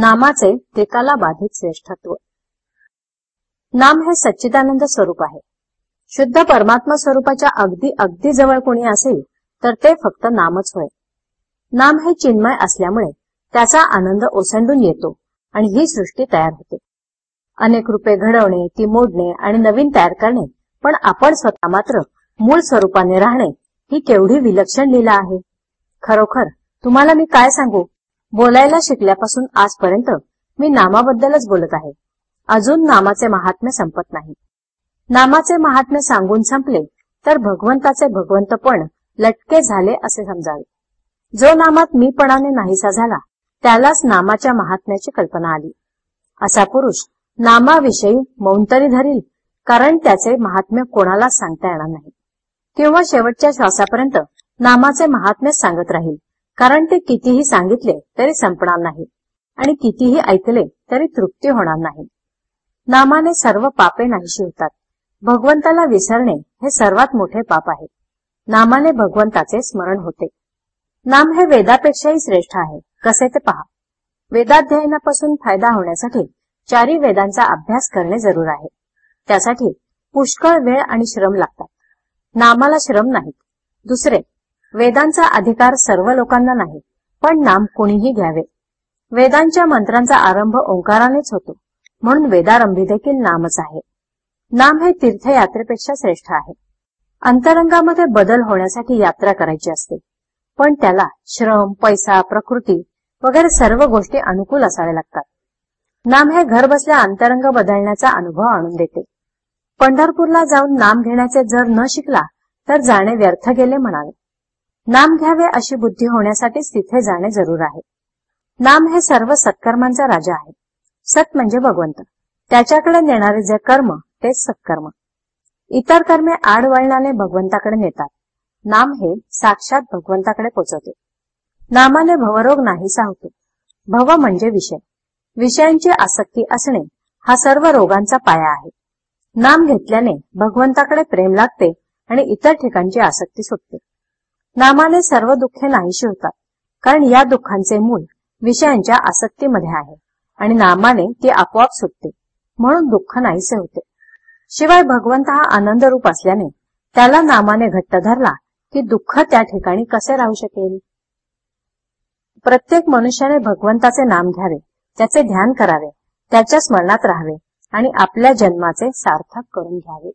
नामाचे त्रिकाला बाधित श्रेष्ठत्व. नाम हे सच्चिदानंद स्वरूप आहे. शुद्ध परमात्मा स्वरूपाच्या अगदी अगदी जवळ कोणी असेल तर ते फक्त नामच होय. नाम हे चिन्मय असल्यामुळे त्याचा आनंद ओसंडून येतो आणि ही सृष्टी तयार होते. अनेक रूपे घडवणे ती मोडणे आणि नवीन तयार करणे पण आपण स्वतः मात्र मूळ स्वरूपाने राहणे ही केवढी विलक्षण लीला आहे. खरोखर तुम्हाला मी काय सांगू? बोलायला शिकल्यापासून आजपर्यंत मी नामाबद्दलच बोलत आहे. अजून नामाचे महात्म्य संपत नाही. नामाचे महात्म्य सांगून संपले तर भगवंताचे भगवंतपण लटके झाले असे समजावे. जो नामात मीपणाने नाहीसा झाला त्यालाच नामाच्या महात्म्याची कल्पना आली. असा पुरुष नामाविषयी मौंतरी धरील कारण त्याचे महात्म्य कोणालाच सांगता येणार नाही. किंवा शेवटच्या श्वासापर्यंत नामाचे महात्म्य सांगत राहील. कारण ते कितीही सांगितले तरी संपणार नाही. आणि कितीही ऐकले तरी तृप्ती होणार नाही. नामाने सर्व पापे नाहीशी होतात. भगवंताला विसरणे हे सर्वात मोठे पाप आहे. नामाने भगवंताचे स्मरण होते. नाम हे वेदापेक्षाही श्रेष्ठ आहे. कसे ते पहा? वेदाध्ययनापासून फायदा होण्यासाठी चारी वेदांचा अभ्यास करणे जरूर आहे. त्यासाठी पुष्कळ वेळ आणि श्रम लागतात. नामाला श्रम नाहीत. दुसरे वेदांचा अधिकार सर्व लोकांना नाही पण नाम कुणीही घ्यावे. वेदांच्या मंत्रांचा आरंभ ओंकारानेच होतो म्हणून वेदारंभी देखील नामच आहे. नाम हे तीर्थयात्रेपेक्षा श्रेष्ठ आहे. अंतरंगामध्ये बदल होण्यासाठी यात्रा करायची असते पण त्याला श्रम पैसा प्रकृती वगैरे सर्व गोष्टी अनुकूल असावे लागतात. नाम हे घर बसल्या अंतरंग बदलण्याचा अनुभव आणून देते. पंढरपूरला जाऊन नाम घेण्याचे जर न शिकला तर जाणे व्यर्थ गेले म्हणावे. नाम घ्यावे अशी बुद्धी होण्यासाठीच तिथे जाणे जरूर आहे. नाम हे सर्व सत्कर्मांचा राजा आहे. सत म्हणजे भगवंत. त्याच्याकडे नेणारे जे कर्म तेच सत्कर्म. इतर कर्मे आडवळणाने भगवंताकडे नेतात. नाम हे साक्षात भगवंताकडे पोचवते. नामाने भवरोग नाहीसा होतो भव म्हणजे विषय. विषयांची आसक्ती असणे हा सर्व रोगांचा पाया आहे. नाम घेतल्याने भगवंताकडे प्रेम लागते आणि इतर ठिकाणची आसक्ती सुटते. नामाने सर्व दुःखे नाहीशी होतात. कारण या दुःखांचे मूळ विषयांच्या आसक्तीमध्ये आहे. आणि नामाने ती आपोआप सुटते. म्हणून दुःख नाहीसे होते. शिवाय भगवंत हा आनंद रूप असल्याने त्याला नामाने घट्ट धरला की दुःख त्या ठिकाणी कसे राहू शकेल? प्रत्येक मनुष्याने भगवंताचे नाम घ्यावे त्याचे ध्यान करावे त्याच्या स्मरणात राहावे आणि आपल्या जन्माचे सार्थक करून घ्यावे.